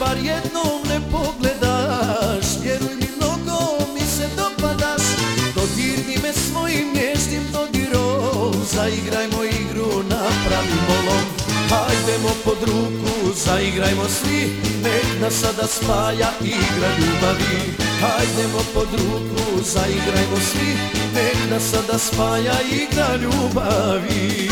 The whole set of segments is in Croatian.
bar jednom ne pogledaš. Vjeruj mi, mnogo mi se dopadaš. Dodirni me svojim nježnim dodirom Zaigrajmo igru na pravi molom. Hajdemo pod ruku, zaigrajmo svi. Nek nas sada spaja igra ljubavi. Hajdemo pod ruku, zaigrajmo svi. Nek nas sada spaja igra ljubavi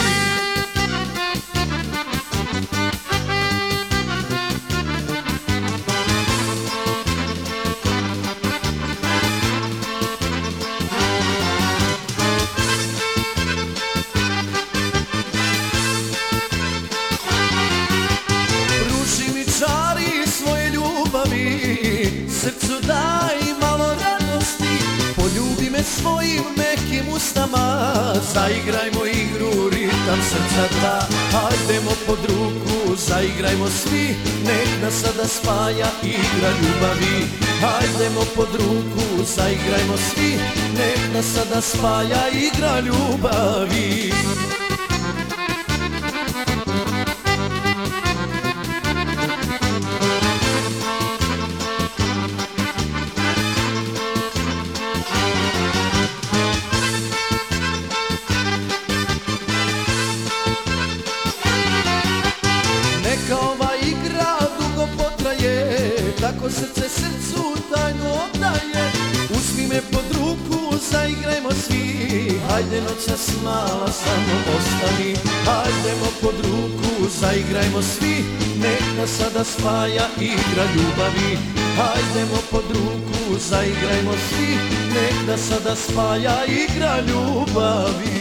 me svojim mekim ustama. Zaigrajmo igru, ritam srca dva Hajdemo pod ruku, zaigrajmo svi. Nek nas sada spaja igra ljubavi. Hajdemo pod ruku, zaigrajmo svi. Nek nas sada spaja igra ljubavi Tako srce srcu tajno oddaje Uzmi me pod ruku, zaigrajmo svi. Hajde noćas mala samo ostani. Hajdemo pod ruku, zaigrajmo svi. Nek nas sada spaja igra ljubavi. Hajdemo pod ruku, zaigrajmo svi. Nek nas sada spaja igra ljubavi